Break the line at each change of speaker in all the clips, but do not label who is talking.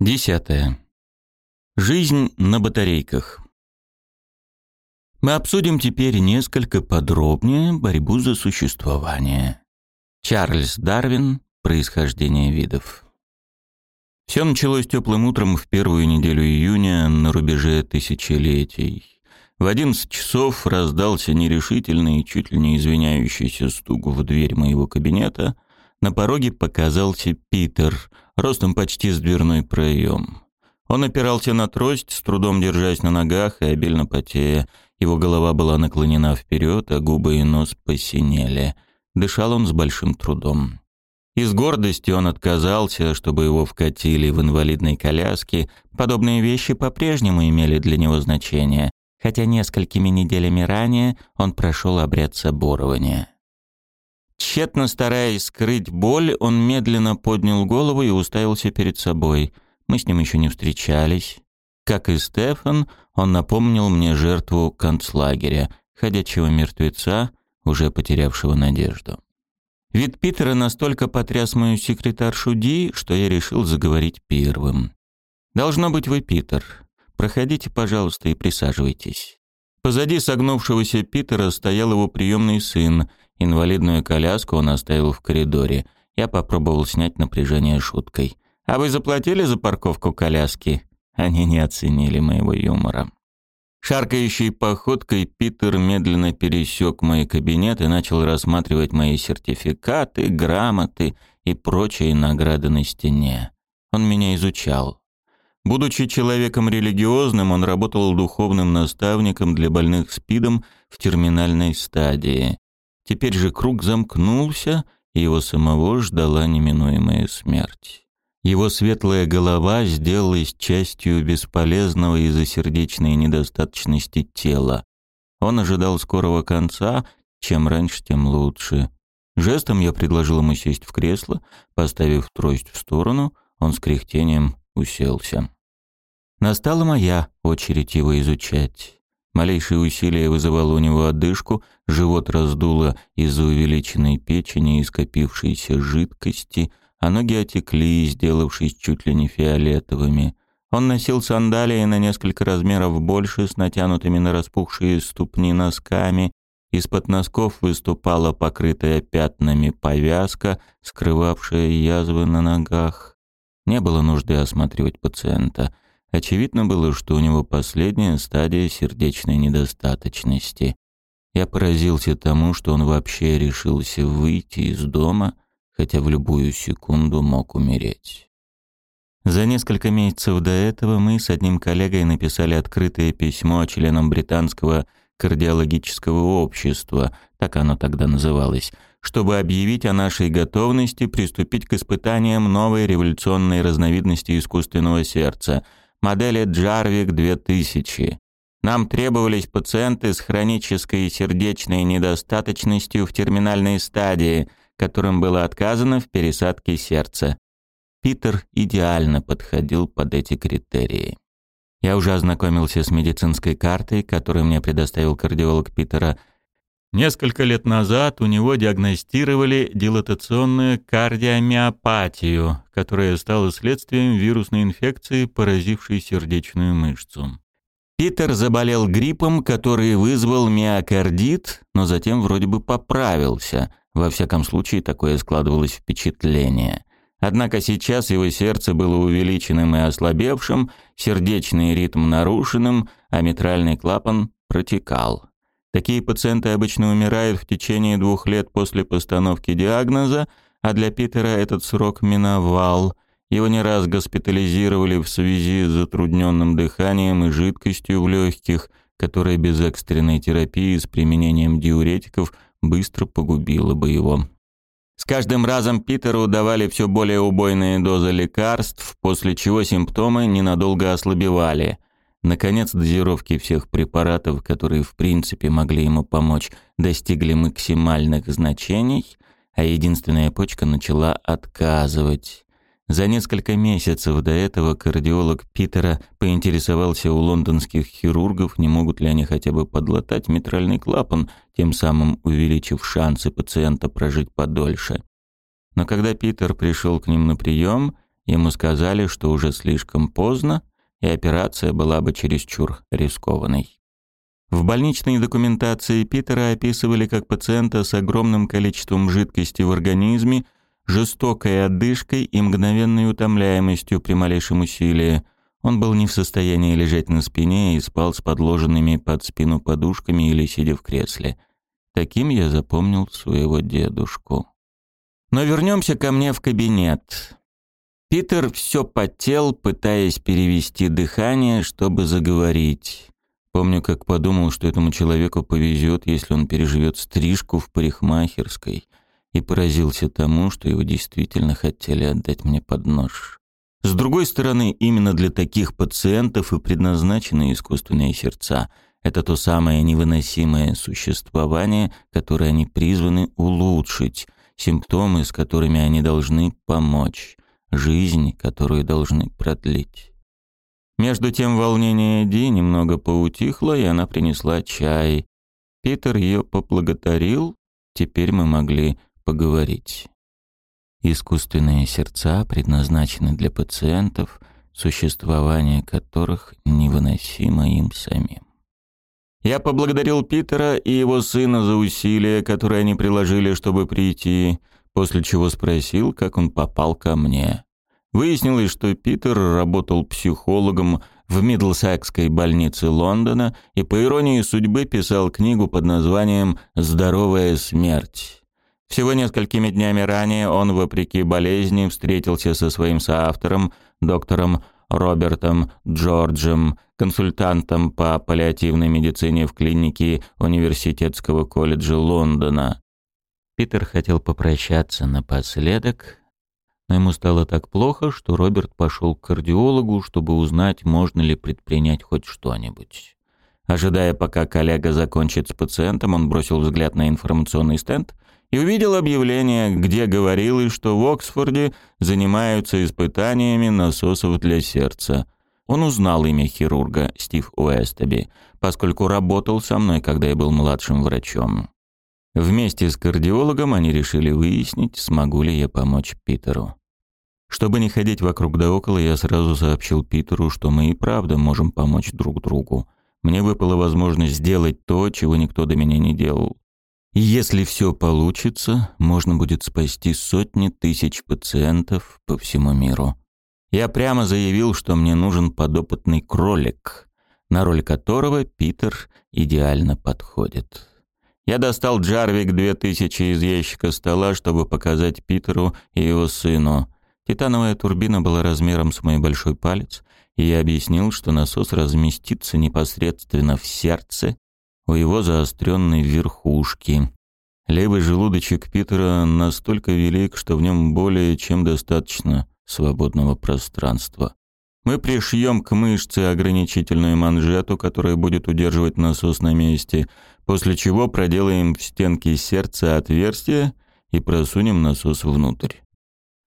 Десятое. Жизнь на батарейках. Мы обсудим теперь несколько подробнее борьбу за существование. Чарльз Дарвин. Происхождение видов. Все началось теплым утром в первую неделю июня на рубеже тысячелетий. В одиннадцать часов раздался нерешительный и чуть ли не извиняющийся стук в дверь моего кабинета. На пороге показался Питер, ростом почти с дверной проем. Он опирался на трость, с трудом держась на ногах и обильно потея. Его голова была наклонена вперед, а губы и нос посинели. Дышал он с большим трудом. Из гордости он отказался, чтобы его вкатили в инвалидной коляске. Подобные вещи по-прежнему имели для него значение, хотя несколькими неделями ранее он прошел обряд соборования. Тщетно стараясь скрыть боль, он медленно поднял голову и уставился перед собой. Мы с ним еще не встречались. Как и Стефан, он напомнил мне жертву концлагеря, ходячего мертвеца, уже потерявшего надежду. Вид Питера настолько потряс мою секретаршу Ди, что я решил заговорить первым. «Должно быть вы Питер. Проходите, пожалуйста, и присаживайтесь». Позади согнувшегося Питера стоял его приемный сын. Инвалидную коляску он оставил в коридоре. Я попробовал снять напряжение шуткой. «А вы заплатили за парковку коляски?» Они не оценили моего юмора. Шаркающей походкой Питер медленно пересек мой кабинет и начал рассматривать мои сертификаты, грамоты и прочие награды на стене. Он меня изучал. Будучи человеком религиозным, он работал духовным наставником для больных СПИДом в терминальной стадии. Теперь же круг замкнулся, и его самого ждала неминуемая смерть. Его светлая голова сделалась частью бесполезного из-за сердечной недостаточности тела. Он ожидал скорого конца, чем раньше, тем лучше. Жестом я предложил ему сесть в кресло, поставив трость в сторону, он с кряхтением уселся. Настала моя очередь его изучать. Малейшее усилие вызывало у него одышку, живот раздуло из-за увеличенной печени и скопившейся жидкости — а ноги отекли, сделавшись чуть ли не фиолетовыми. Он носил сандалии на несколько размеров больше, с натянутыми на распухшие ступни носками. Из-под носков выступала покрытая пятнами повязка, скрывавшая язвы на ногах. Не было нужды осматривать пациента. Очевидно было, что у него последняя стадия сердечной недостаточности. Я поразился тому, что он вообще решился выйти из дома — хотя в любую секунду мог умереть. За несколько месяцев до этого мы с одним коллегой написали открытое письмо членам британского кардиологического общества, так оно тогда называлось, чтобы объявить о нашей готовности приступить к испытаниям новой революционной разновидности искусственного сердца, модели Джарвик 2000. Нам требовались пациенты с хронической сердечной недостаточностью в терминальной стадии – которым было отказано в пересадке сердца. Питер идеально подходил под эти критерии. Я уже ознакомился с медицинской картой, которую мне предоставил кардиолог Питера. Несколько лет назад у него диагностировали дилатационную кардиомиопатию, которая стала следствием вирусной инфекции, поразившей сердечную мышцу. Питер заболел гриппом, который вызвал миокардит, но затем вроде бы поправился – во всяком случае, такое складывалось впечатление. Однако сейчас его сердце было увеличенным и ослабевшим, сердечный ритм нарушенным, а митральный клапан протекал. Такие пациенты обычно умирают в течение двух лет после постановки диагноза, а для Питера этот срок миновал. Его не раз госпитализировали в связи с затрудненным дыханием и жидкостью в легких, которая без экстренной терапии с применением диуретиков быстро погубила бы его. С каждым разом Питеру давали все более убойные дозы лекарств, после чего симптомы ненадолго ослабевали. Наконец, дозировки всех препаратов, которые в принципе могли ему помочь, достигли максимальных значений, а единственная почка начала отказывать. За несколько месяцев до этого кардиолог Питера поинтересовался у лондонских хирургов, не могут ли они хотя бы подлатать митральный клапан, тем самым увеличив шансы пациента прожить подольше. Но когда Питер пришел к ним на прием, Ему сказали, что уже слишком поздно, и операция была бы чересчур рискованной. В больничной документации Питера описывали как пациента с огромным количеством жидкости в организме, жестокой одышкой и мгновенной утомляемостью при малейшем усилии. Он был не в состоянии лежать на спине и спал с подложенными под спину подушками или сидя в кресле. Таким я запомнил своего дедушку. Но вернемся ко мне в кабинет. Питер все потел, пытаясь перевести дыхание, чтобы заговорить. Помню, как подумал, что этому человеку повезет, если он переживет стрижку в парикмахерской, и поразился тому, что его действительно хотели отдать мне под нож. С другой стороны, именно для таких пациентов и предназначены искусственные сердца. Это то самое невыносимое существование, которое они призваны улучшить, симптомы, с которыми они должны помочь, жизнь, которую должны продлить. Между тем волнение Ди немного поутихло, и она принесла чай. Питер ее поблагодарил, теперь мы могли поговорить. Искусственные сердца предназначены для пациентов, существование которых невыносимо им самим. Я поблагодарил Питера и его сына за усилия, которые они приложили, чтобы прийти, после чего спросил, как он попал ко мне. Выяснилось, что Питер работал психологом в Мидлсекской больнице Лондона и, по иронии судьбы, писал книгу под названием «Здоровая смерть». Всего несколькими днями ранее он, вопреки болезни, встретился со своим соавтором, доктором Робертом Джорджем, консультантом по паллиативной медицине в клинике Университетского колледжа Лондона. Питер хотел попрощаться напоследок, но ему стало так плохо, что Роберт пошел к кардиологу, чтобы узнать, можно ли предпринять хоть что-нибудь. Ожидая, пока коллега закончит с пациентом, он бросил взгляд на информационный стенд и увидел объявление, где говорилось, что в Оксфорде занимаются испытаниями насосов для сердца. Он узнал имя хирурга Стив Уэстеби, поскольку работал со мной, когда я был младшим врачом. Вместе с кардиологом они решили выяснить, смогу ли я помочь Питеру. Чтобы не ходить вокруг да около, я сразу сообщил Питеру, что мы и правда можем помочь друг другу. Мне выпала возможность сделать то, чего никто до меня не делал. Если все получится, можно будет спасти сотни тысяч пациентов по всему миру. Я прямо заявил, что мне нужен подопытный кролик, на роль которого Питер идеально подходит. Я достал Джарвик 2000 из ящика стола, чтобы показать Питеру и его сыну. Титановая турбина была размером с мой большой палец, и я объяснил, что насос разместится непосредственно в сердце у его заостренной верхушки. Левый желудочек Питера настолько велик, что в нем более чем достаточно свободного пространства. Мы пришьем к мышце ограничительную манжету, которая будет удерживать насос на месте, после чего проделаем в стенке сердца отверстие и просунем насос внутрь.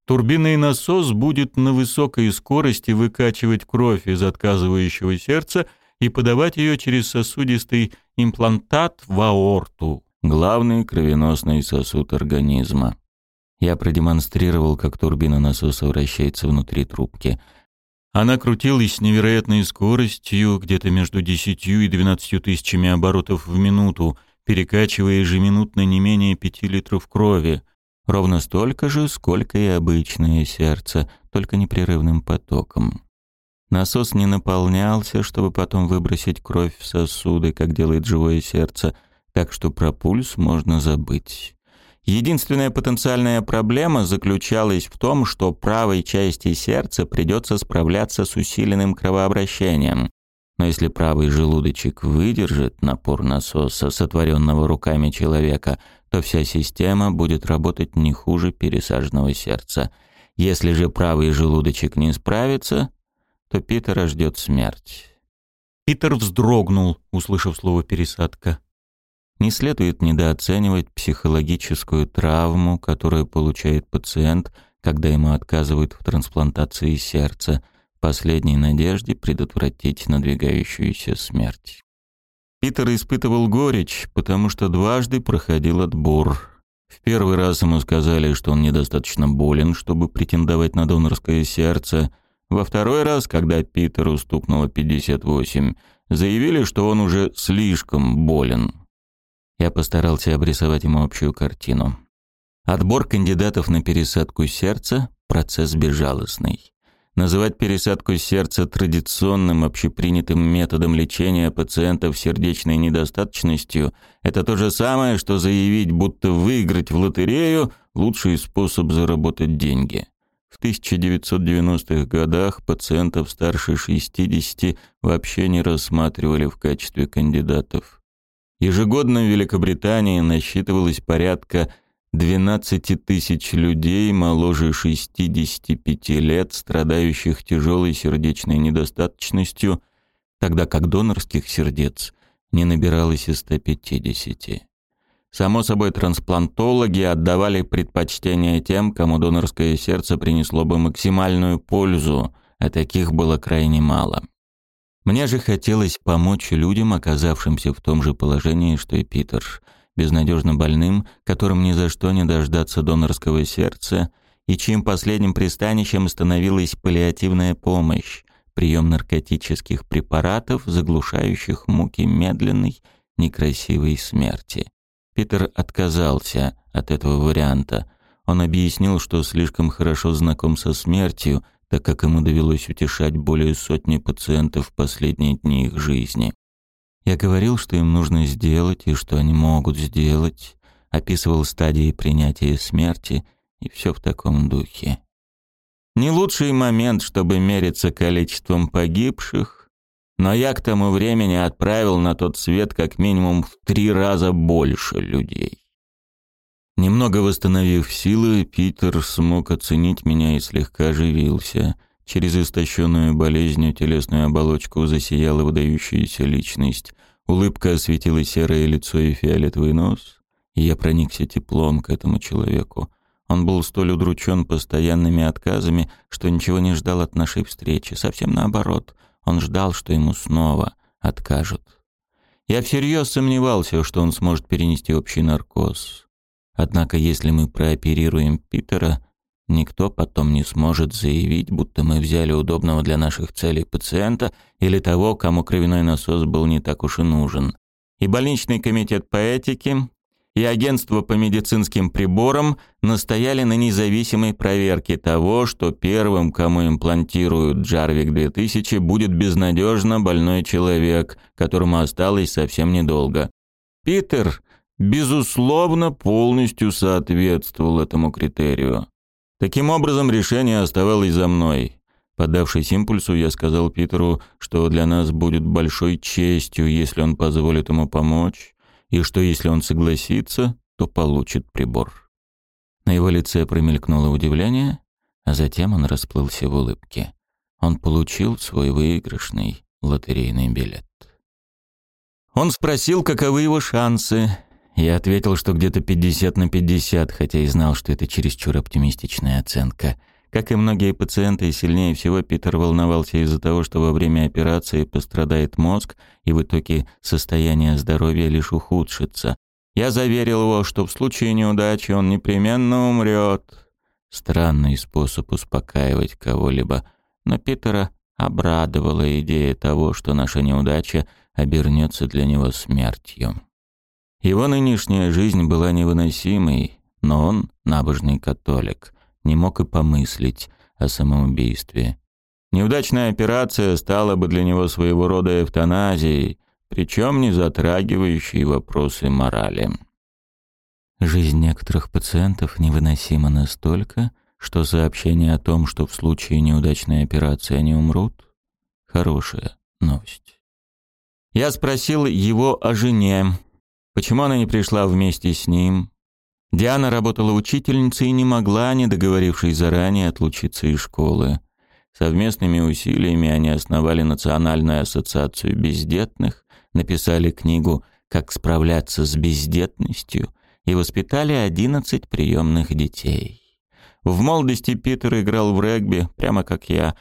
Турбинный насос будет на высокой скорости выкачивать кровь из отказывающего сердца и подавать ее через сосудистый имплантат в аорту, главный кровеносный сосуд организма. Я продемонстрировал, как турбина насоса вращается внутри трубки. Она крутилась с невероятной скоростью, где-то между 10 и 12 тысячами оборотов в минуту, перекачивая ежеминутно не менее 5 литров крови. Ровно столько же, сколько и обычное сердце, только непрерывным потоком. Насос не наполнялся, чтобы потом выбросить кровь в сосуды, как делает живое сердце, так что про пульс можно забыть. Единственная потенциальная проблема заключалась в том, что правой части сердца придется справляться с усиленным кровообращением. Но если правый желудочек выдержит напор насоса, сотворенного руками человека, то вся система будет работать не хуже пересаженного сердца. Если же правый желудочек не справится, то Питера ждет смерть. Питер вздрогнул, услышав слово «пересадка». Не следует недооценивать психологическую травму, которую получает пациент, когда ему отказывают в трансплантации сердца, последней надежде предотвратить надвигающуюся смерть. Питер испытывал горечь, потому что дважды проходил отбор. В первый раз ему сказали, что он недостаточно болен, чтобы претендовать на донорское сердце. Во второй раз, когда Питеру стукнуло 58, заявили, что он уже слишком болен. Я постарался обрисовать ему общую картину. Отбор кандидатов на пересадку сердца – процесс безжалостный. Называть пересадку сердца традиционным общепринятым методом лечения пациентов сердечной недостаточностью – это то же самое, что заявить, будто выиграть в лотерею – лучший способ заработать деньги. В 1990-х годах пациентов старше 60 вообще не рассматривали в качестве кандидатов. Ежегодно в Великобритании насчитывалось порядка 12 тысяч людей моложе 65 лет, страдающих тяжелой сердечной недостаточностью, тогда как донорских сердец не набиралось и 150. Само собой, трансплантологи отдавали предпочтение тем, кому донорское сердце принесло бы максимальную пользу, а таких было крайне мало. Мне же хотелось помочь людям, оказавшимся в том же положении, что и Питер – безнадежно больным, которым ни за что не дождаться донорского сердца, и чьим последним пристанищем становилась паллиативная помощь, прием наркотических препаратов, заглушающих муки медленной, некрасивой смерти. Питер отказался от этого варианта. Он объяснил, что слишком хорошо знаком со смертью, так как ему довелось утешать более сотни пациентов в последние дни их жизни. Я говорил, что им нужно сделать и что они могут сделать, описывал стадии принятия смерти и все в таком духе. Не лучший момент, чтобы мериться количеством погибших, но я к тому времени отправил на тот свет как минимум в три раза больше людей. Немного восстановив силы, Питер смог оценить меня и слегка оживился — Через истощенную болезнью телесную оболочку засияла выдающаяся личность. Улыбка осветила серое лицо и фиолетовый нос, и я проникся теплом к этому человеку. Он был столь удручен постоянными отказами, что ничего не ждал от нашей встречи. Совсем наоборот, он ждал, что ему снова откажут. Я всерьез сомневался, что он сможет перенести общий наркоз. Однако, если мы прооперируем Питера, Никто потом не сможет заявить, будто мы взяли удобного для наших целей пациента или того, кому кровяной насос был не так уж и нужен. И больничный комитет по этике, и агентство по медицинским приборам настояли на независимой проверке того, что первым, кому имплантируют Джарвик 2000, будет безнадежно больной человек, которому осталось совсем недолго. Питер, безусловно, полностью соответствовал этому критерию. Таким образом, решение оставалось за мной. Поддавшись импульсу, я сказал Питеру, что для нас будет большой честью, если он позволит ему помочь, и что если он согласится, то получит прибор. На его лице промелькнуло удивление, а затем он расплылся в улыбке. Он получил свой выигрышный лотерейный билет. Он спросил, каковы его шансы, я ответил, что где-то 50 на 50, хотя и знал, что это чересчур оптимистичная оценка. Как и многие пациенты, сильнее всего Питер волновался из-за того, что во время операции пострадает мозг, и в итоге состояние здоровья лишь ухудшится. Я заверил его, что в случае неудачи он непременно умрет. Странный способ успокаивать кого-либо, но Питера обрадовала идея того, что наша неудача обернется для него смертью. Его нынешняя жизнь была невыносимой, но он, набожный католик, не мог и помыслить о самоубийстве. Неудачная операция стала бы для него своего рода эвтаназией, причем не затрагивающей вопросы морали. Жизнь некоторых пациентов невыносима настолько, что сообщение о том, что в случае неудачной операции они умрут, хорошая новость. Я спросил его о жене, Почему она не пришла вместе с ним? Диана работала учительницей и не могла, не договорившись заранее, отлучиться из школы. Совместными усилиями они основали Национальную ассоциацию бездетных, написали книгу «Как справляться с бездетностью» и воспитали 11 приемных детей. В молодости Питер играл в регби, прямо как я.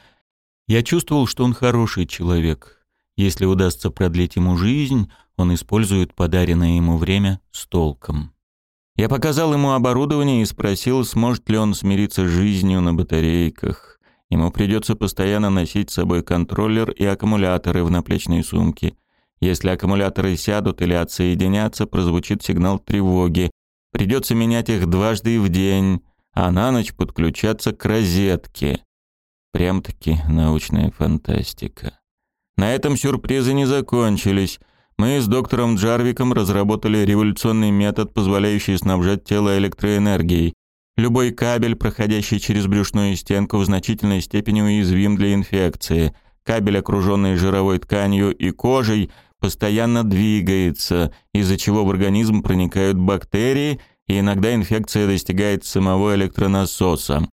Я чувствовал, что он хороший человек. Если удастся продлить ему жизнь, он использует подаренное ему время с толком. Я показал ему оборудование и спросил, сможет ли он смириться с жизнью на батарейках. Ему придется постоянно носить с собой контроллер и аккумуляторы в наплечной сумке. Если аккумуляторы сядут или отсоединятся, прозвучит сигнал тревоги. Придется менять их дважды в день, а на ночь подключаться к розетке. Прям-таки научная фантастика. На этом сюрпризы не закончились. Мы с доктором Джарвиком разработали революционный метод, позволяющий снабжать тело электроэнергией. Любой кабель, проходящий через брюшную стенку, в значительной степени уязвим для инфекции. Кабель, окруженный жировой тканью и кожей, постоянно двигается, из-за чего в организм проникают бактерии, и иногда инфекция достигает самого электронасоса.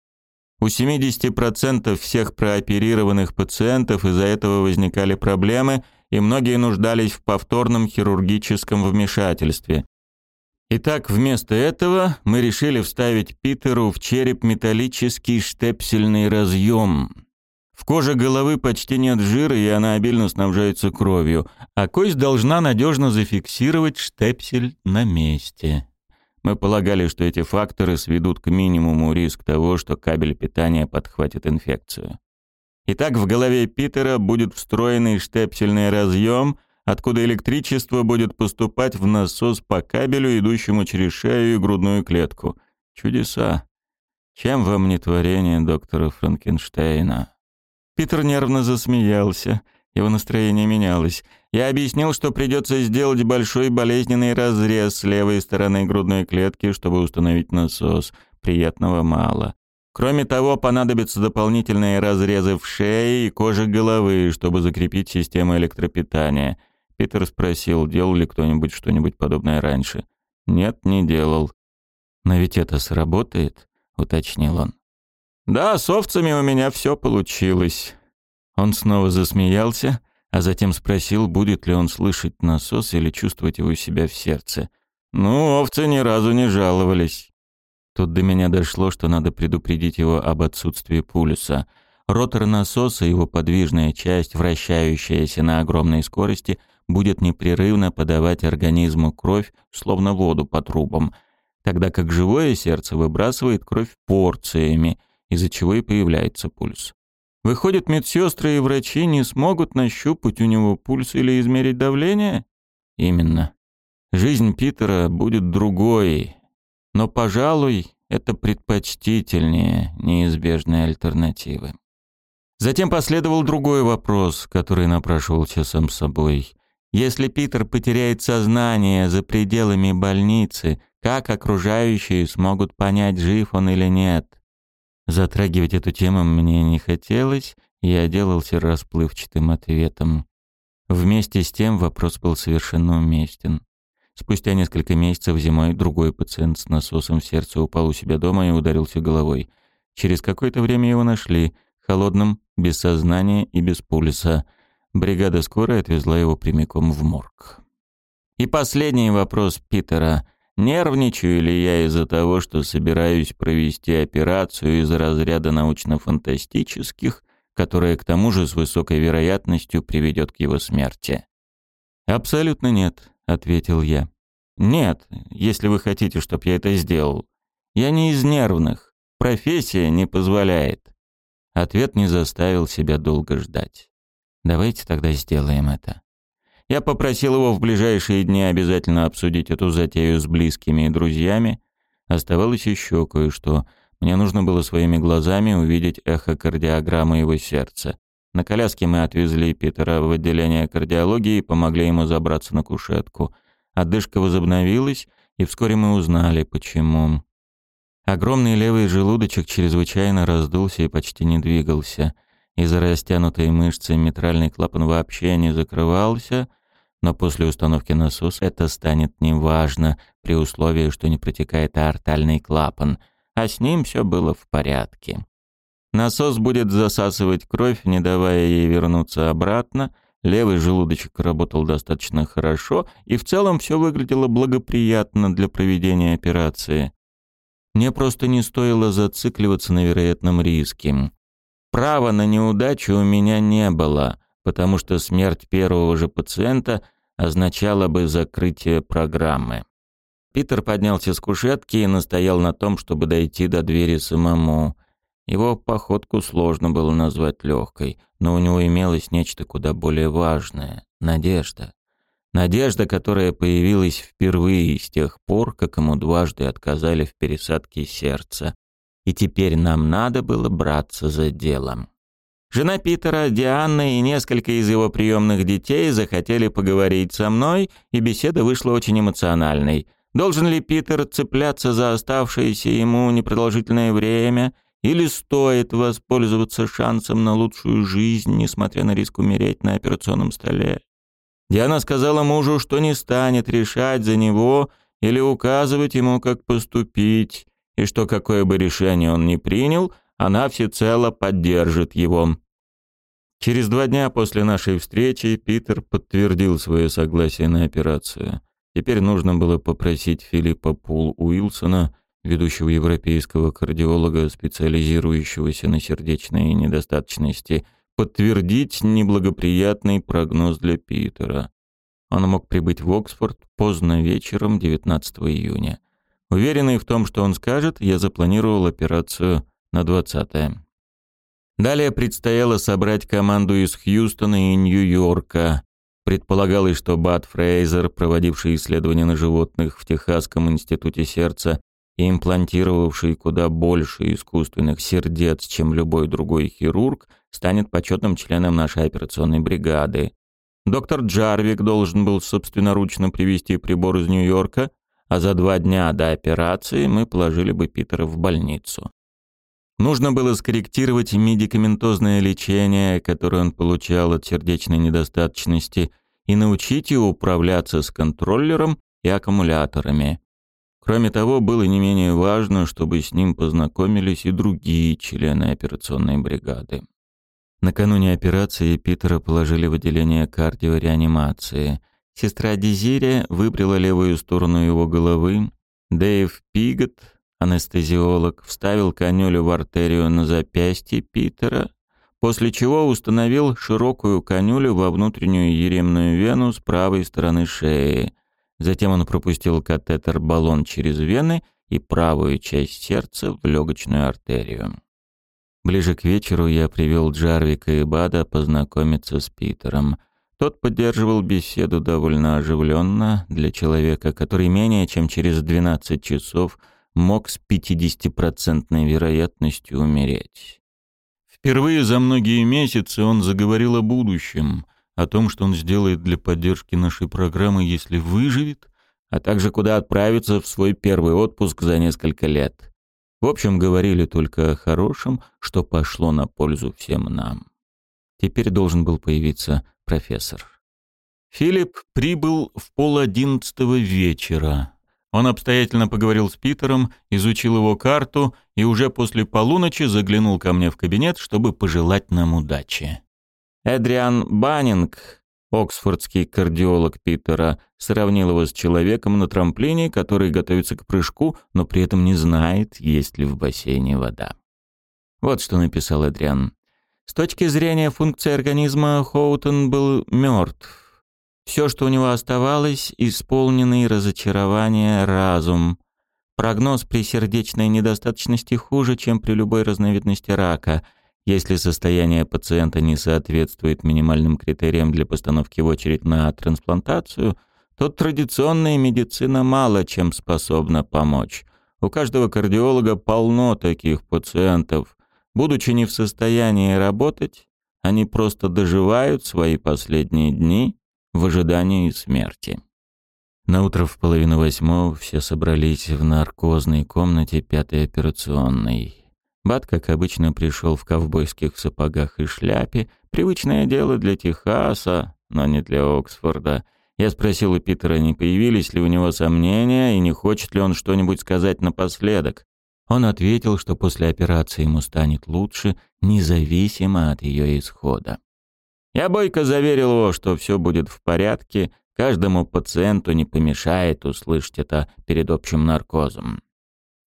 У 70% всех прооперированных пациентов из-за этого возникали проблемы, и многие нуждались в повторном хирургическом вмешательстве. Итак, вместо этого мы решили вставить Питеру в череп металлический штепсельный разъем. В коже головы почти нет жира, и она обильно снабжается кровью, а кость должна надежно зафиксировать штепсель на месте. Мы полагали, что эти факторы сведут к минимуму риск того, что кабель питания подхватит инфекцию. Итак, в голове Питера будет встроенный штепсельный разъем, откуда электричество будет поступать в насос по кабелю, идущему через шею и грудную клетку. Чудеса. Чем вам не творение доктора Франкенштейна? Питер нервно засмеялся. Его настроение менялось. Я объяснил, что придется сделать большой болезненный разрез с левой стороны грудной клетки, чтобы установить насос. Приятного мало. Кроме того, понадобятся дополнительные разрезы в шее и коже головы, чтобы закрепить систему электропитания. Питер спросил, делал ли кто-нибудь что-нибудь подобное раньше. Нет, не делал. Но ведь это сработает, уточнил он. Да, с овцами у меня все получилось. Он снова засмеялся, а затем спросил, будет ли он слышать насос или чувствовать его у себя в сердце. Ну, овцы ни разу не жаловались. Тут до меня дошло, что надо предупредить его об отсутствии пулюса. Ротор насоса, его подвижная часть, вращающаяся на огромной скорости, будет непрерывно подавать организму кровь, словно воду по трубам, тогда как живое сердце выбрасывает кровь порциями, из-за чего и появляется пульс. Выходит, медсестры и врачи не смогут нащупать у него пульс или измерить давление? Именно. Жизнь Питера будет другой, но, пожалуй, это предпочтительнее неизбежной альтернативы. Затем последовал другой вопрос, который напрашивался сам собой. Если Питер потеряет сознание за пределами больницы, как окружающие смогут понять, жив он или нет? Затрагивать эту тему мне не хотелось, я делался расплывчатым ответом. Вместе с тем вопрос был совершенно уместен. Спустя несколько месяцев зимой другой пациент с насосом в сердце упал у себя дома и ударился головой. Через какое-то время его нашли, холодным, без сознания и без пульса. Бригада скорой отвезла его прямиком в морг. И последний вопрос Питера. Нервничаю ли я из-за того, что собираюсь провести операцию из разряда научно-фантастических, которая к тому же с высокой вероятностью приведет к его смерти? Абсолютно нет ответил я. Нет, если вы хотите, чтобы я это сделал. Я не из нервных. Профессия не позволяет. Ответ не заставил себя долго ждать. Давайте тогда сделаем это. Я попросил его в ближайшие дни обязательно обсудить эту затею с близкими и друзьями. Оставалось еще кое-что. Мне нужно было своими глазами увидеть эхокардиограмму его сердца. На коляске мы отвезли Питера в отделение кардиологии и помогли ему забраться на кушетку. Отдышка возобновилась, и вскоре мы узнали, почему. Огромный левый желудочек чрезвычайно раздулся и почти не двигался. Из-за растянутой мышцы митральный клапан вообще не закрывался, но после установки насоса это станет неважно, при условии, что не протекает аортальный клапан, а с ним все было в порядке. Насос будет засасывать кровь, не давая ей вернуться обратно. Левый желудочек работал достаточно хорошо, и в целом все выглядело благоприятно для проведения операции. Мне просто не стоило зацикливаться на вероятном риске. Права на неудачу у меня не было, потому что смерть первого же пациента означала бы закрытие программы. Питер поднялся с кушетки и настоял на том, чтобы дойти до двери самому. Его походку сложно было назвать легкой, но у него имелось нечто куда более важное — надежда. Надежда, которая появилась впервые с тех пор, как ему дважды отказали в пересадке сердца. И теперь нам надо было браться за делом. Жена Питера, Диана и несколько из его приемных детей захотели поговорить со мной, и беседа вышла очень эмоциональной. Должен ли Питер цепляться за оставшееся ему непродолжительное время, или стоит воспользоваться шансом на лучшую жизнь, несмотря на риск умереть на операционном столе? Диана сказала мужу, что не станет решать за него или указывать ему, как поступить, и что какое бы решение он ни принял, она всецело поддержит его. Через два дня после нашей встречи Питер подтвердил свое согласие на операцию. Теперь нужно было попросить Филиппа Пул Уилсона, ведущего европейского кардиолога, специализирующегося на сердечной недостаточности, подтвердить неблагоприятный прогноз для Питера. Он мог прибыть в Оксфорд поздно вечером 19 июня. Уверенный в том, что он скажет, я запланировал операцию на 20 -е. Далее предстояло собрать команду из Хьюстона и Нью-Йорка. Предполагалось, что Бат Фрейзер, проводивший исследования на животных в Техасском институте сердца и имплантировавший куда больше искусственных сердец, чем любой другой хирург, станет почетным членом нашей операционной бригады. Доктор Джарвик должен был собственноручно привезти прибор из Нью-Йорка, а за два дня до операции мы положили бы Питера в больницу. Нужно было скорректировать медикаментозное лечение, которое он получал от сердечной недостаточности, и научить его управляться с контроллером и аккумуляторами. Кроме того, было не менее важно, чтобы с ним познакомились и другие члены операционной бригады. Накануне операции Питера положили в отделение кардиореанимации – Сестра Дезирия выбрала левую сторону его головы. Дэйв Пигот, анестезиолог, вставил канюлю в артерию на запястье Питера, после чего установил широкую канюлю во внутреннюю еремную вену с правой стороны шеи. Затем он пропустил катетер-баллон через вены и правую часть сердца в легочную артерию. Ближе к вечеру я привел Джарвика и Бада познакомиться с Питером — тот поддерживал беседу довольно оживленно для человека, который менее чем через 12 часов мог с 50% вероятностью умереть. Впервые за многие месяцы он заговорил о будущем, о том, что он сделает для поддержки нашей программы, если выживет, а также куда отправиться в свой первый отпуск за несколько лет. В общем, говорили только о хорошем, что пошло на пользу всем нам. Теперь должен был появиться профессор. Филипп прибыл в пол одиннадцатого вечера. Он обстоятельно поговорил с Питером, изучил его карту и уже после полуночи заглянул ко мне в кабинет, чтобы пожелать нам удачи. Эдриан Баннинг, оксфордский кардиолог Питера, сравнил его с человеком на трамплине, который готовится к прыжку, но при этом не знает, есть ли в бассейне вода. Вот что написал Эдриан. С точки зрения функции организма Хоутон был мертв. Все, что у него оставалось, исполненный разочарования разум. Прогноз при сердечной недостаточности хуже, чем при любой разновидности рака. Если состояние пациента не соответствует минимальным критериям для постановки в очередь на трансплантацию, то традиционная медицина мало чем способна помочь. У каждого кардиолога полно таких пациентов – Будучи не в состоянии работать, они просто доживают свои последние дни в ожидании смерти. На утро в половину восьмого все собрались в наркозной комнате пятой операционной. Бат, как обычно, пришел в ковбойских сапогах и шляпе. Привычное дело для Техаса, но не для Оксфорда. Я спросил у Питера, не появились ли у него сомнения и не хочет ли он что-нибудь сказать напоследок. Он ответил, что после операции ему станет лучше, независимо от ее исхода. Я бойко заверил его, что все будет в порядке, каждому пациенту не помешает услышать это перед общим наркозом.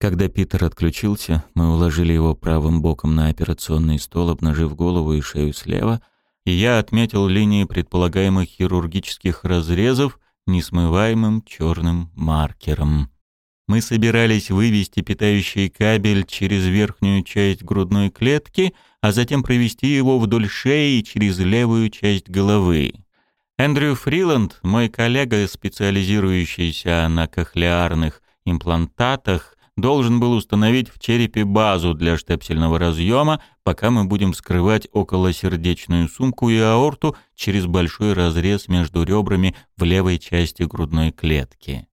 Когда Питер отключился, мы уложили его правым боком на операционный стол, обнажив голову и шею слева, и я отметил линии предполагаемых хирургических разрезов несмываемым черным маркером. Мы собирались вывести питающий кабель через верхнюю часть грудной клетки, а затем провести его вдоль шеи через левую часть головы. Эндрю Фриланд, мой коллега, специализирующийся на кохлеарных имплантатах, должен был установить в черепе базу для штепсельного разъема, пока мы будем вскрывать околосердечную сумку и аорту через большой разрез между ребрами в левой части грудной клетки.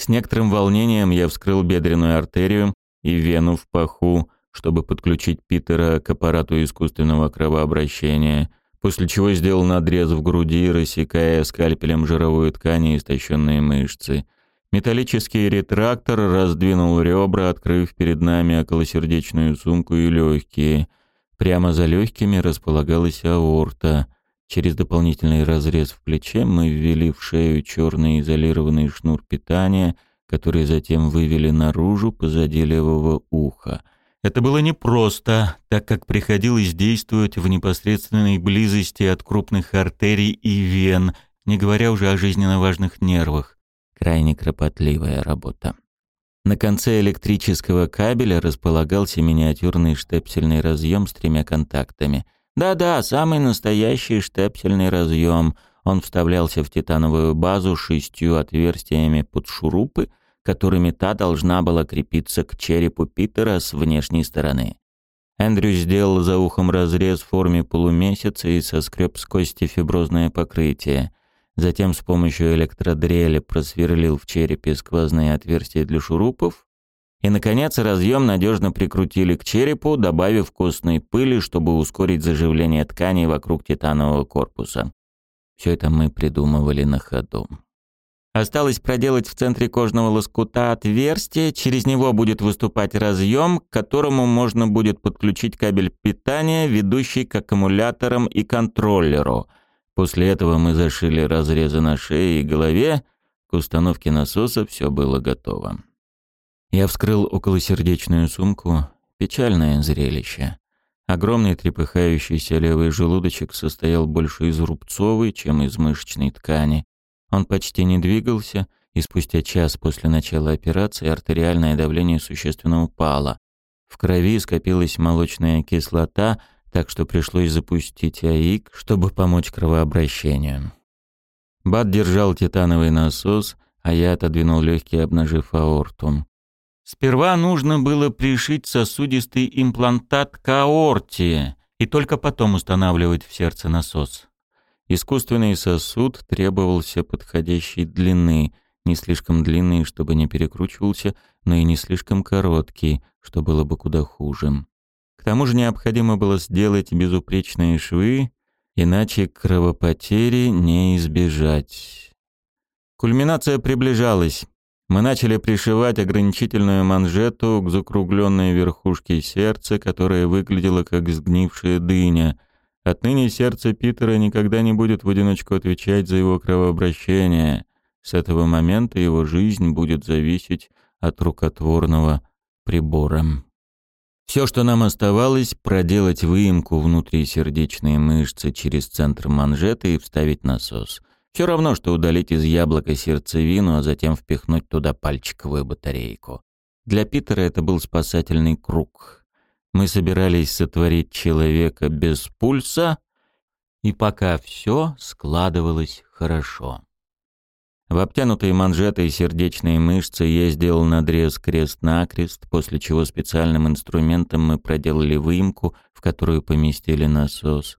С некоторым волнением я вскрыл бедренную артерию и вену в паху, чтобы подключить Питера к аппарату искусственного кровообращения, после чего сделал надрез в груди, рассекая скальпелем жировую ткань и истощенные мышцы. Металлический ретрактор раздвинул ребра, открыв перед нами околосердечную сумку и легкие. Прямо за легкими располагалась аорта — Через дополнительный разрез в плече мы ввели в шею черный изолированный шнур питания, который затем вывели наружу позади левого уха. Это было непросто, так как приходилось действовать в непосредственной близости от крупных артерий и вен, не говоря уже о жизненно важных нервах. Крайне кропотливая работа. На конце электрического кабеля располагался миниатюрный штепсельный разъем с тремя контактами — да-да, самый настоящий штепсельный разъем. Он вставлялся в титановую базу шестью отверстиями под шурупы, которыми та должна была крепиться к черепу Питера с внешней стороны. Эндрю сделал за ухом разрез в форме полумесяца и соскреб с кости фиброзное покрытие. Затем с помощью электродрели просверлил в черепе сквозные отверстия для шурупов и, наконец, разъем надежно прикрутили к черепу, добавив костной пыли, чтобы ускорить заживление тканей вокруг титанового корпуса. Все это мы придумывали на ходу. Осталось проделать в центре кожного лоскута отверстие, через него будет выступать разъем, к которому можно будет подключить кабель питания, ведущий к аккумуляторам и контроллеру. После этого мы зашили разрезы на шее и голове, к установке насоса все было готово. Я вскрыл околосердечную сумку. Печальное зрелище. Огромный трепыхающийся левый желудочек состоял больше из рубцовой, чем из мышечной ткани. Он почти не двигался, и спустя час после начала операции артериальное давление существенно упало. В крови скопилась молочная кислота, так что пришлось запустить АИК, чтобы помочь кровообращению. Бат держал титановый насос, а я отодвинул легкий, обнажив аорту. Сперва нужно было пришить сосудистый имплантат к аорте и только потом устанавливать в сердце насос. Искусственный сосуд требовался подходящей длины, не слишком длинный, чтобы не перекручивался, но и не слишком короткий, что было бы куда хуже. К тому же необходимо было сделать безупречные швы, иначе кровопотери не избежать. Кульминация приближалась. Мы начали пришивать ограничительную манжету к закругленной верхушке сердца, которая выглядела как сгнившая дыня. Отныне сердце Питера никогда не будет в одиночку отвечать за его кровообращение. С этого момента его жизнь будет зависеть от рукотворного прибора. Все, что нам оставалось, проделать выемку внутри сердечной мышцы через центр манжеты и вставить насос. Все равно, что удалить из яблока сердцевину, а затем впихнуть туда пальчиковую батарейку. Для Питера это был спасательный круг. Мы собирались сотворить человека без пульса, и пока все складывалось хорошо. В обтянутой манжетой сердечной мышцы я сделал надрез крест-накрест, после чего специальным инструментом мы проделали выемку, в которую поместили насос.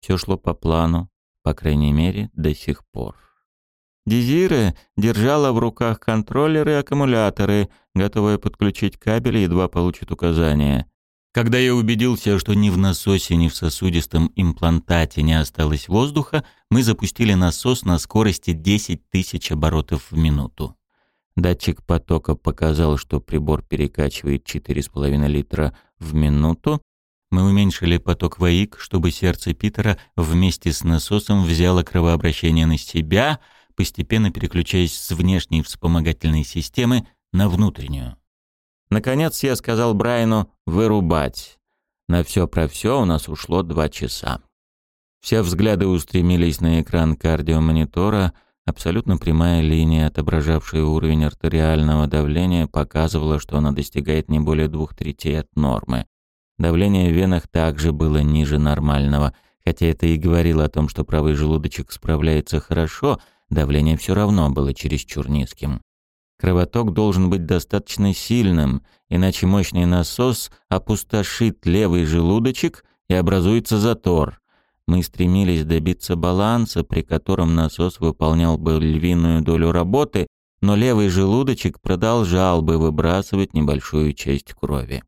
Все шло по плану, по крайней мере, до сих пор. Дезира держала в руках контроллеры и аккумуляторы, готовая подключить кабель, едва получит указания. Когда я убедился, что ни в насосе, ни в сосудистом имплантате не осталось воздуха, мы запустили насос на скорости 10 тысяч оборотов в минуту. Датчик потока показал, что прибор перекачивает 4,5 литра в минуту, мы уменьшили поток ВАИК, чтобы сердце Питера вместе с насосом взяло кровообращение на себя, постепенно переключаясь с внешней вспомогательной системы на внутреннюю. Наконец я сказал Брайану «вырубать». На все про все у нас ушло два часа. Все взгляды устремились на экран кардиомонитора, Абсолютно прямая линия, отображавшая уровень артериального давления, показывала, что она достигает не более двух третей от нормы. Давление в венах также было ниже нормального. Хотя это и говорило о том, что правый желудочек справляется хорошо, давление все равно было чересчур низким. Кровоток должен быть достаточно сильным, иначе мощный насос опустошит левый желудочек и образуется затор. Мы стремились добиться баланса, при котором насос выполнял бы львиную долю работы, но левый желудочек продолжал бы выбрасывать небольшую часть крови.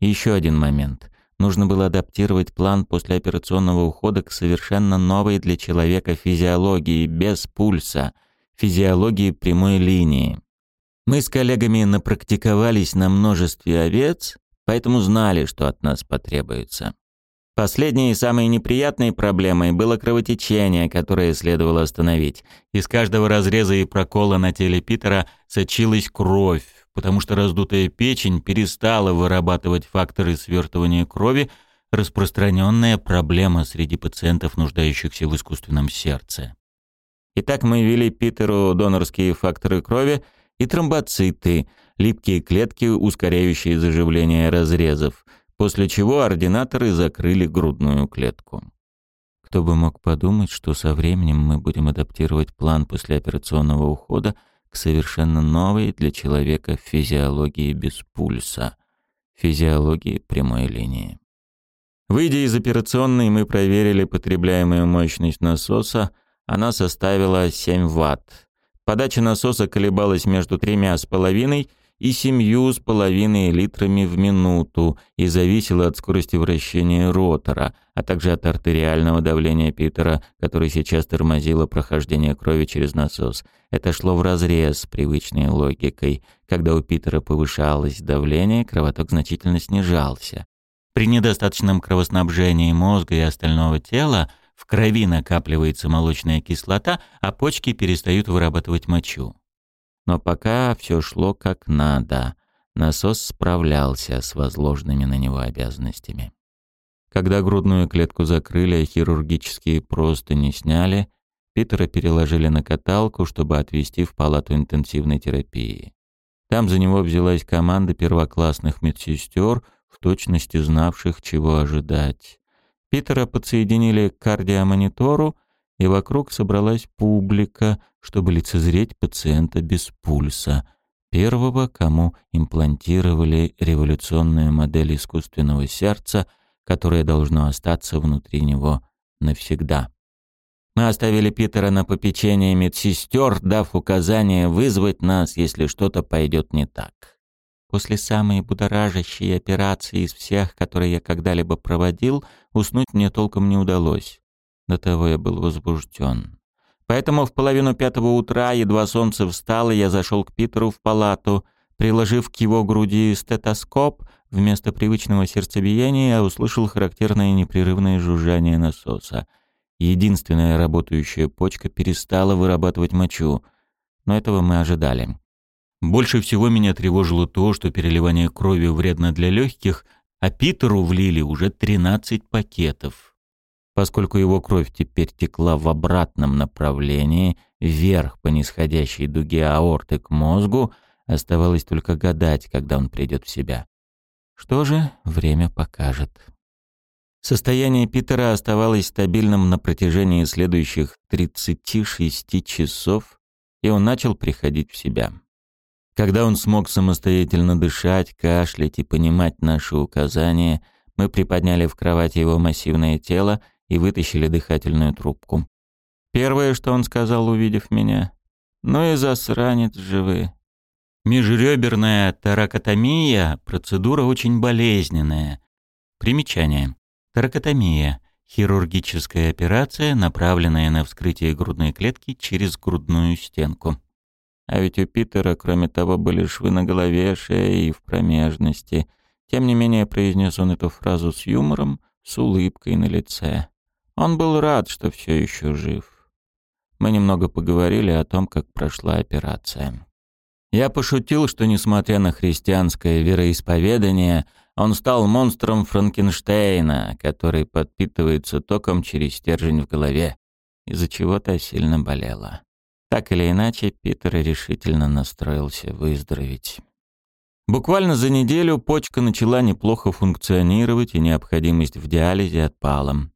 Еще один момент. Нужно было адаптировать план послеоперационного ухода к совершенно новой для человека физиологии без пульса, физиологии прямой линии. Мы с коллегами напрактиковались на множестве овец, поэтому знали, что от нас потребуется. Последней и самой неприятной проблемой было кровотечение, которое следовало остановить. Из каждого разреза и прокола на теле Питера сочилась кровь, потому что раздутая печень перестала вырабатывать факторы свертывания крови, распространенная проблема среди пациентов, нуждающихся в искусственном сердце. Итак, мы ввели Питеру донорские факторы крови и тромбоциты, липкие клетки, ускоряющие заживление разрезов, после чего ординаторы закрыли грудную клетку. Кто бы мог подумать, что со временем мы будем адаптировать план послеоперационного ухода к совершенно новой для человека физиологии без пульса, физиологии прямой линии. Выйдя из операционной, мы проверили потребляемую мощность насоса, она составила 7 Вт. Подача насоса колебалась между тремя с половиной и семью с половиной литрами в минуту и зависело от скорости вращения ротора, а также от артериального давления Питера, который сейчас тормозило прохождение крови через насос. Это шло вразрез с привычной логикой. Когда у Питера повышалось давление, кровоток значительно снижался. При недостаточном кровоснабжении мозга и остального тела в крови накапливается молочная кислота, а почки перестают вырабатывать мочу. Но пока все шло как надо. Насос справлялся с возложенными на него обязанностями. Когда грудную клетку закрыли, а хирургические простыни сняли, Питера переложили на каталку, чтобы отвезти в палату интенсивной терапии. Там за него взялась команда первоклассных медсестер, в точности знавших, чего ожидать. Питера подсоединили к кардиомонитору, и вокруг собралась публика, чтобы лицезреть пациента без пульса, первого, кому имплантировали революционную модель искусственного сердца, которое должно остаться внутри него навсегда. Мы оставили Питера на попечение медсестер, дав указание вызвать нас, если что-то пойдет не так. После самой будоражащей операции из всех, которые я когда-либо проводил, уснуть мне толком не удалось. До того я был возбужден. Поэтому в половину пятого утра, едва солнце встало, я зашел к Питеру в палату. Приложив к его груди стетоскоп, вместо привычного сердцебиения я услышал характерное непрерывное жужжание насоса. Единственная работающая почка перестала вырабатывать мочу. Но этого мы ожидали. Больше всего меня тревожило то, что переливание крови вредно для легких, а Питеру влили уже 13 пакетов. Поскольку его кровь теперь текла в обратном направлении, вверх по нисходящей дуге аорты к мозгу, оставалось только гадать, когда он придет в себя. Что же, время покажет. Состояние Питера оставалось стабильным на протяжении следующих 36 часов, и он начал приходить в себя. Когда он смог самостоятельно дышать, кашлять и понимать наши указания, мы приподняли в кровати его массивное тело и вытащили дыхательную трубку. Первое, что он сказал, увидев меня, «Ну и засранец живы». Межреберная таракотомия – процедура очень болезненная. Примечание. Таракотомия – хирургическая операция, направленная на вскрытие грудной клетки через грудную стенку. А ведь у Питера, кроме того, были швы на голове, шее и в промежности. Тем не менее, произнес он эту фразу с юмором, с улыбкой на лице. Он был рад, что все еще жив. Мы немного поговорили о том, как прошла операция. Я пошутил, что, несмотря на христианское вероисповедание, он стал монстром Франкенштейна, который подпитывается током через стержень в голове, из-за чего-то сильно болело. Так или иначе, Питер решительно настроился выздороветь. Буквально за неделю почка начала неплохо функционировать, и необходимость в диализе отпала.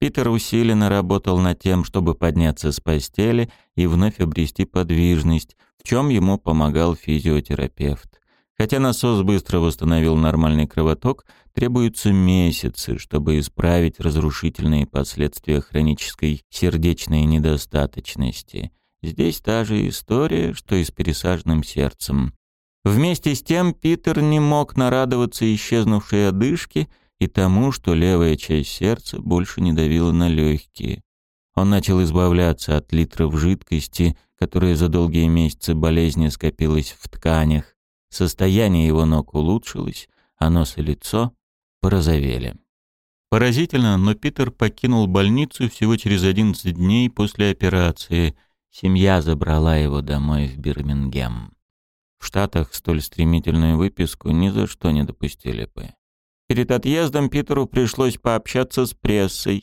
Питер усиленно работал над тем, чтобы подняться с постели и вновь обрести подвижность, в чем ему помогал физиотерапевт. Хотя насос быстро восстановил нормальный кровоток, требуются месяцы, чтобы исправить разрушительные последствия хронической сердечной недостаточности. Здесь та же история, что и с пересаженным сердцем. Вместе с тем Питер не мог нарадоваться исчезнувшей одышке и тому, что левая часть сердца больше не давила на легкие. Он начал избавляться от литров жидкости, которая за долгие месяцы болезни скопилась в тканях. Состояние его ног улучшилось, а нос и лицо порозовели. Поразительно, но Питер покинул больницу всего через 11 дней после операции. Семья забрала его домой в Бирмингем. В Штатах столь стремительную выписку ни за что не допустили бы. Перед отъездом Питеру пришлось пообщаться с прессой.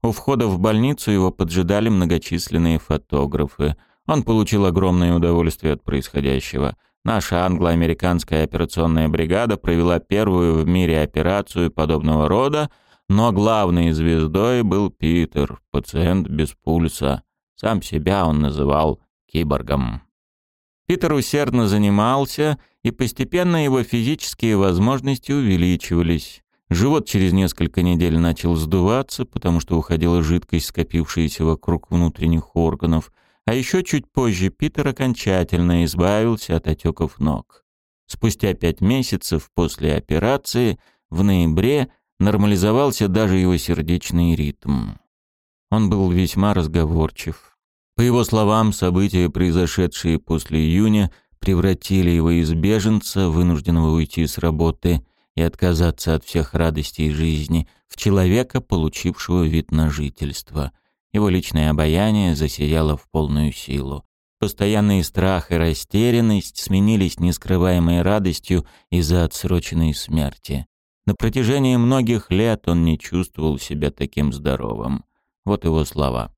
У входа в больницу его поджидали многочисленные фотографы. Он получил огромное удовольствие от происходящего. Наша англо-американская операционная бригада провела первую в мире операцию подобного рода, но главной звездой был Питер, пациент без пульса. Сам себя он называл киборгом. Питер усердно занимался, и постепенно его физические возможности увеличивались. Живот через несколько недель начал сдуваться, потому что уходила жидкость, скопившаяся вокруг внутренних органов, а еще чуть позже Питер окончательно избавился от отеков ног. Спустя пять месяцев после операции, в ноябре, нормализовался даже его сердечный ритм. Он был весьма разговорчив. По его словам, события, произошедшие после июня, превратили его из беженца, вынужденного уйти с работы и отказаться от всех радостей жизни, в человека, получившего вид на жительство. Его личное обаяние засияло в полную силу. Постоянный страх и растерянность сменились нескрываемой радостью из-за отсроченной смерти. На протяжении многих лет он не чувствовал себя таким здоровым. Вот его слова.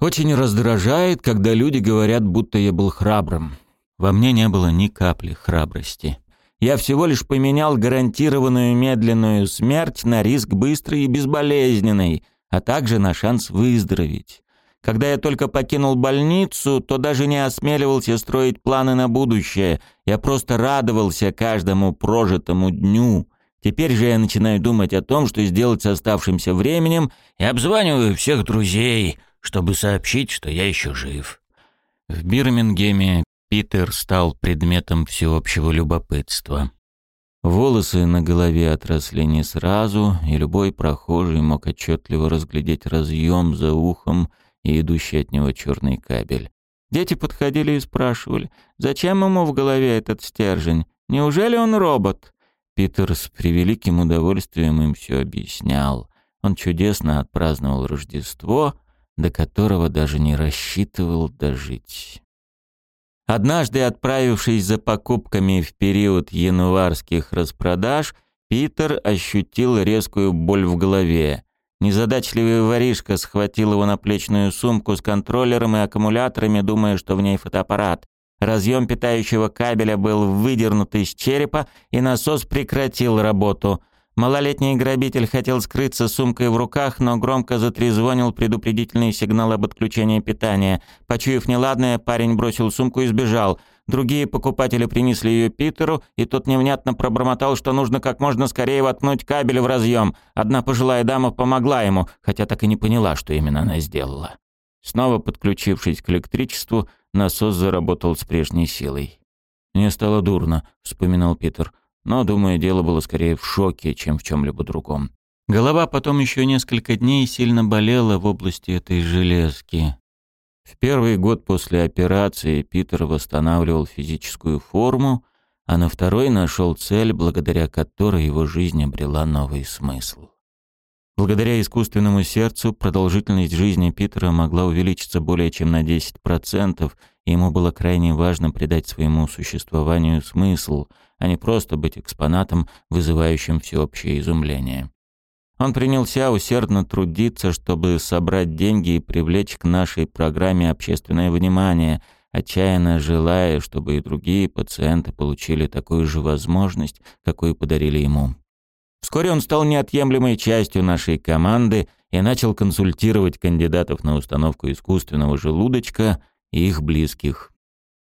Очень раздражает, когда люди говорят, будто я был храбрым. Во мне не было ни капли храбрости. Я всего лишь поменял гарантированную медленную смерть на риск быстрой и безболезненной, а также на шанс выздороветь. Когда я только покинул больницу, то даже не осмеливался строить планы на будущее. Я просто радовался каждому прожитому дню. Теперь же я начинаю думать о том, что сделать с оставшимся временем, и обзваниваю всех друзей — чтобы сообщить, что я еще жив. В Бирмингеме Питер стал предметом всеобщего любопытства. Волосы на голове отросли не сразу, и любой прохожий мог отчетливо разглядеть разъем за ухом и идущий от него черный кабель. Дети подходили и спрашивали, зачем ему в голове этот стержень? Неужели он робот? Питер с превеликим удовольствием им все объяснял. Он чудесно отпраздновал Рождество — до которого даже не рассчитывал дожить. Однажды, отправившись за покупками в период январских распродаж, Питер ощутил резкую боль в голове. Незадачливый воришка схватил его наплечную сумку с контроллером и аккумуляторами, думая, что в ней фотоаппарат. Разъем питающего кабеля был выдернут из черепа, и насос прекратил работу. Малолетний грабитель хотел скрыться с сумкой в руках, но громко затрезвонил предупредительный сигнал об отключении питания. Почуяв неладное, парень бросил сумку и сбежал. Другие покупатели принесли ее Питеру, и тот невнятно пробормотал, что нужно как можно скорее воткнуть кабель в разъем. Одна пожилая дама помогла ему, хотя так и не поняла, что именно она сделала. Снова подключившись к электричеству, насос заработал с прежней силой. «Мне стало дурно», — вспоминал Питер. Но, думаю, дело было скорее в шоке, чем в чем-либо другом. Голова потом еще несколько дней сильно болела в области этой железки. В первый год после операции Питер восстанавливал физическую форму, а на второй нашел цель, благодаря которой его жизнь обрела новый смысл. Благодаря искусственному сердцу продолжительность жизни Питера могла увеличиться более чем на 10%, и ему было крайне важно придать своему существованию смысл, а не просто быть экспонатом, вызывающим всеобщее изумление. Он принялся усердно трудиться, чтобы собрать деньги и привлечь к нашей программе общественное внимание, отчаянно желая, чтобы и другие пациенты получили такую же возможность, какую подарили ему. Вскоре он стал неотъемлемой частью нашей команды и начал консультировать кандидатов на установку искусственного желудочка и их близких.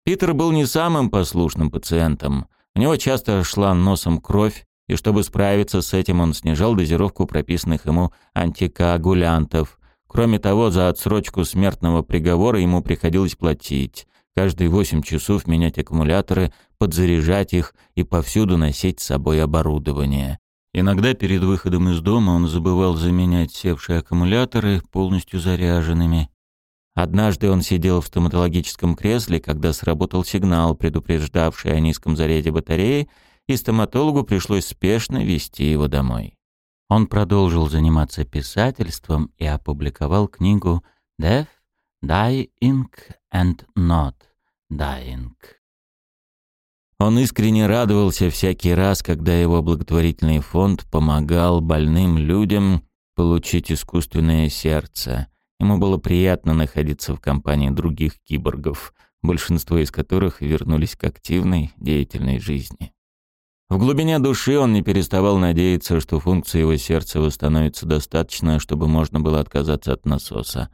Питер был не самым послушным пациентом. У него часто шла носом кровь, и чтобы справиться с этим, он снижал дозировку прописанных ему антикоагулянтов. Кроме того, за отсрочку смертного приговора ему приходилось платить. Каждые 8 часов менять аккумуляторы, подзаряжать их и повсюду носить с собой оборудование. Иногда перед выходом из дома он забывал заменять севшие аккумуляторы полностью заряженными. Однажды он сидел в стоматологическом кресле, когда сработал сигнал, предупреждавший о низком заряде батареи, и стоматологу пришлось спешно вести его домой. Он продолжил заниматься писательством и опубликовал книгу «Death, Dying and Not Dying». Он искренне радовался всякий раз, когда его благотворительный фонд помогал больным людям получить искусственное сердце. Ему было приятно находиться в компании других киборгов, большинство из которых вернулись к активной, деятельной жизни. В глубине души он не переставал надеяться, что функция его сердца восстановится достаточно, чтобы можно было отказаться от насоса.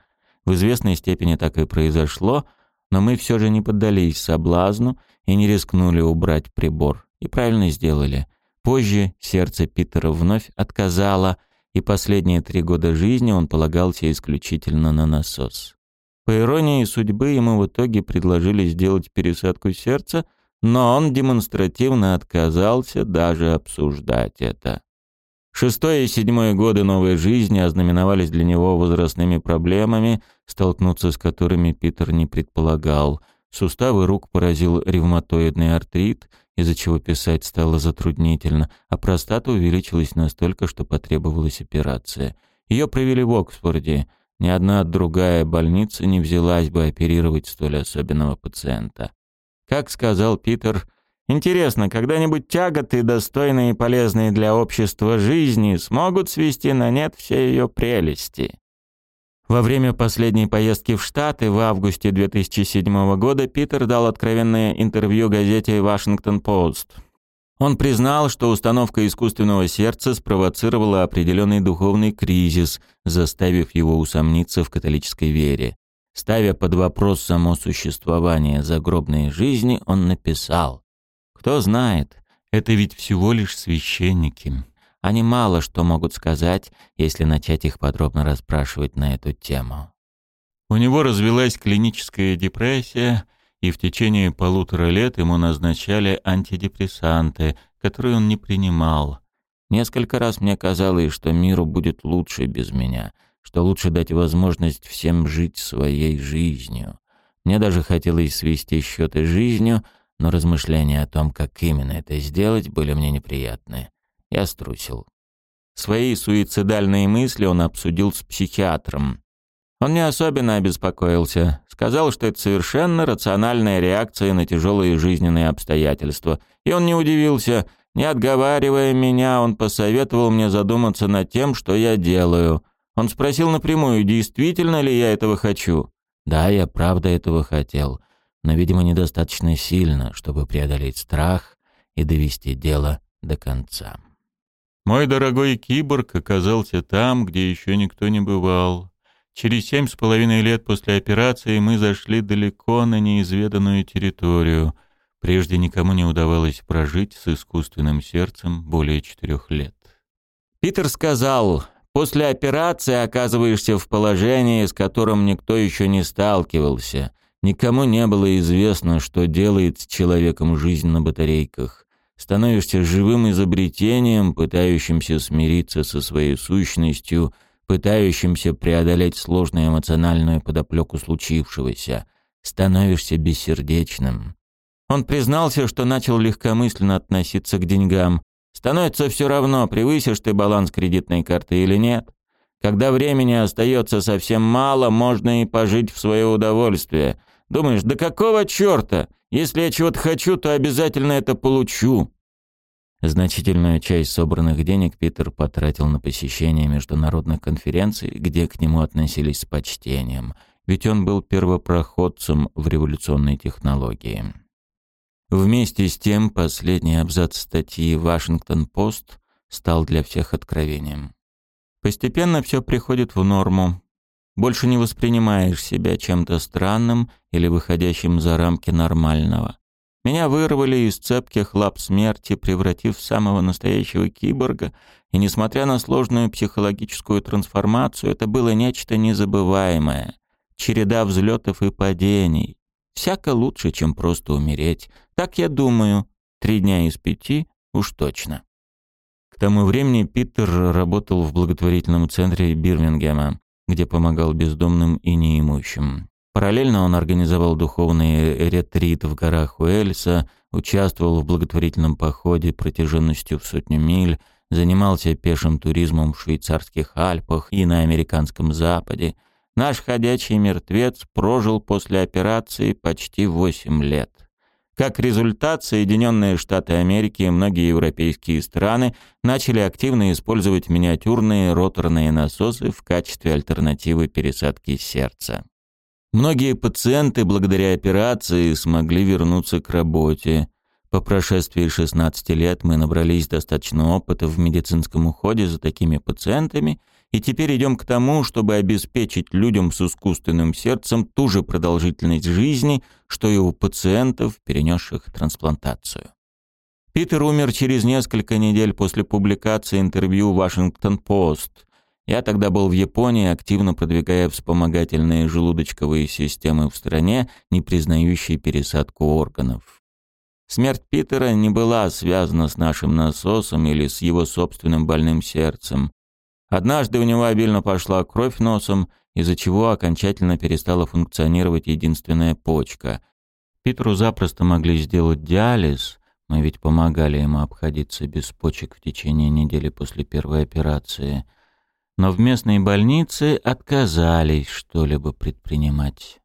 В известной степени так и произошло, но мы все же не поддались соблазну и не рискнули убрать прибор. И правильно сделали. Позже сердце Питера вновь отказало, и последние три года жизни он полагался исключительно на насос. По иронии судьбы ему в итоге предложили сделать пересадку сердца, но он демонстративно отказался даже обсуждать это. Шестой и седьмой годы новой жизни ознаменовались для него возрастными проблемами, столкнуться с которыми Питер не предполагал. Суставы рук поразил ревматоидный артрит, из-за чего писать стало затруднительно, а простата увеличилась настолько, что потребовалась операция. Ее провели в Оксфорде. Ни одна другая больница не взялась бы оперировать столь особенного пациента. Как сказал Питер, интересно, когда-нибудь тяготы, достойные и полезные для общества жизни, смогут свести на нет все ее прелести. Во время последней поездки в Штаты в августе 2007 года Питер дал откровенное интервью газете «Вашингтон-Пост». Он признал, что установка искусственного сердца спровоцировала определенный духовный кризис, заставив его усомниться в католической вере. Ставя под вопрос само существование загробной жизни, он написал «Кто знает, это ведь всего лишь священники. Они мало что могут сказать, если начать их подробно расспрашивать на эту тему». У него развилась клиническая депрессия, и в течение полутора лет ему назначали антидепрессанты, которые он не принимал. Несколько раз мне казалось, что миру будет лучше без меня — что лучше дать возможность всем жить своей жизнью. Мне даже хотелось свести счеты жизнью, но размышления о том, как именно это сделать, были мне неприятны. Я струсил. Свои суицидальные мысли он обсудил с психиатром. Он не особенно обеспокоился. Сказал, что это совершенно рациональная реакция на тяжелые жизненные обстоятельства. И он не удивился. Не отговаривая меня, он посоветовал мне задуматься над тем, что я делаю — он спросил напрямую, действительно ли я этого хочу. Да, я правда этого хотел, но, видимо, недостаточно сильно, чтобы преодолеть страх и довести дело до конца. Мой дорогой киборг оказался там, где еще никто не бывал. Через семь с половиной лет после операции мы зашли далеко на неизведанную территорию. Прежде никому не удавалось прожить с искусственным сердцем более четырех лет. Питер сказал, После операции оказываешься в положении, с которым никто еще не сталкивался. Никому не было известно, что делает с человеком жизнь на батарейках. Становишься живым изобретением, пытающимся смириться со своей сущностью, пытающимся преодолеть сложную эмоциональную подоплеку случившегося. Становишься бессердечным. Он признался, что начал легкомысленно относиться к деньгам, Становится все равно, превысишь ты баланс кредитной карты или нет. Когда времени остается совсем мало, можно и пожить в свое удовольствие. Думаешь, да какого черта? Если я чего-то хочу, то обязательно это получу. Значительную часть собранных денег Питер потратил на посещение международных конференций, где к нему относились с почтением, ведь он был первопроходцем в революционной технологии. Вместе с тем, последний абзац статьи «Вашингтон-Пост» стал для всех откровением. Постепенно все приходит в норму. Больше не воспринимаешь себя чем-то странным или выходящим за рамки нормального. Меня вырвали из цепких лап смерти, превратив в самого настоящего киборга, и несмотря на сложную психологическую трансформацию, это было нечто незабываемое. Череда взлетов и падений. Всяко лучше, чем просто умереть. Так я думаю. Три дня из пяти уж точно. К тому времени Питер работал в благотворительном центре Бирмингема, где помогал бездомным и неимущим. Параллельно он организовал духовный ретрит в горах Уэльса, участвовал в благотворительном походе протяженностью в сотню миль, занимался пешим туризмом в швейцарских Альпах и на американском Западе. Наш ходячий мертвец прожил после операции почти 8 лет. Как результат, Соединенные Штаты Америки и многие европейские страны начали активно использовать миниатюрные роторные насосы в качестве альтернативы пересадки сердца. Многие пациенты благодаря операции смогли вернуться к работе. По прошествии 16 лет мы набрались достаточно опыта в медицинском уходе за такими пациентами и теперь идем к тому, чтобы обеспечить людям с искусственным сердцем ту же продолжительность жизни, что и у пациентов, перенесших трансплантацию. Питер умер через несколько недель после публикации интервью «Вашингтон-Пост», я тогда был в Японии, активно продвигая вспомогательные желудочковые системы в стране, не признающие пересадку органов. Смерть Питера не была связана с нашим насосом или с его собственным больным сердцем. Однажды у него обильно пошла кровь носом, из-за чего окончательно перестала функционировать единственная почка. Питеру запросто могли сделать диализ, мы ведь помогали ему обходиться без почек в течение недели после первой операции – но в местной больнице отказались что-либо предпринимать.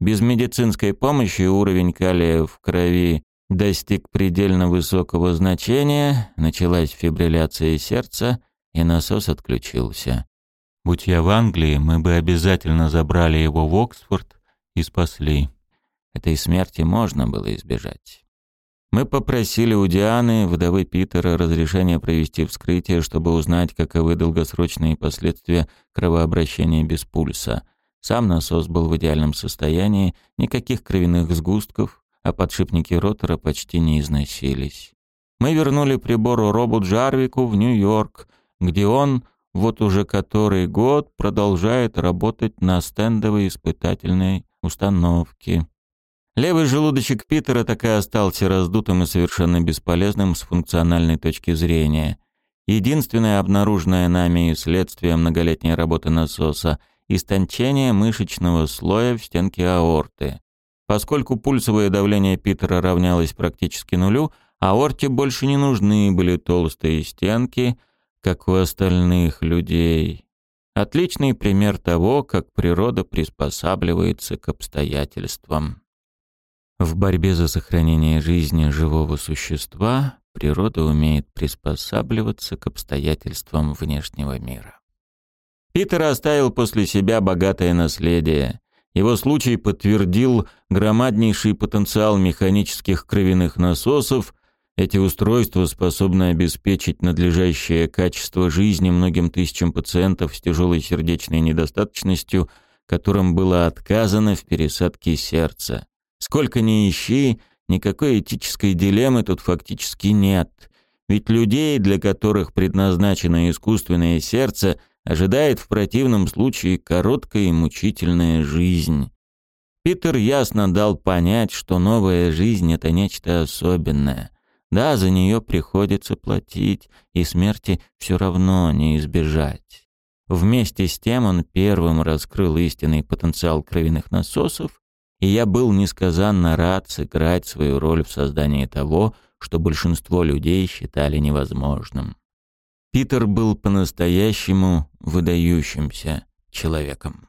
Без медицинской помощи уровень калия в крови достиг предельно высокого значения, началась фибрилляция сердца, и насос отключился. Будь я в Англии, мы бы обязательно забрали его в Оксфорд и спасли. Этой смерти можно было избежать. Мы попросили у Дианы, вдовы Питера, разрешения провести вскрытие, чтобы узнать, каковы долгосрочные последствия кровообращения без пульса. Сам насос был в идеальном состоянии, никаких кровяных сгустков, а подшипники ротора почти не износились. Мы вернули прибору Робу Джарвику в Нью-Йорк, где он вот уже который год продолжает работать на стендовой испытательной установке. Левый желудочек Питера так и остался раздутым и совершенно бесполезным с функциональной точки зрения. Единственное обнаруженное нами следствие многолетней работы насоса – истончение мышечного слоя в стенке аорты. Поскольку пульсовое давление Питера равнялось практически нулю, аорте больше не нужны были толстые стенки, как у остальных людей. Отличный пример того, как природа приспосабливается к обстоятельствам. В борьбе за сохранение жизни живого существа природа умеет приспосабливаться к обстоятельствам внешнего мира. Питер оставил после себя богатое наследие. Его случай подтвердил громаднейший потенциал механических кровяных насосов. Эти устройства способны обеспечить надлежащее качество жизни многим тысячам пациентов с тяжелой сердечной недостаточностью, которым было отказано в пересадке сердца. Сколько ни ищи, никакой этической дилеммы тут фактически нет. Ведь людей, для которых предназначено искусственное сердце, ожидает в противном случае короткая и мучительная жизнь. Питер ясно дал понять, что новая жизнь — это нечто особенное. Да, за нее приходится платить, и смерти все равно не избежать. Вместе с тем он первым раскрыл истинный потенциал кровяных насосов и я был несказанно рад сыграть свою роль в создании того, что большинство людей считали невозможным. Питер был по-настоящему выдающимся человеком.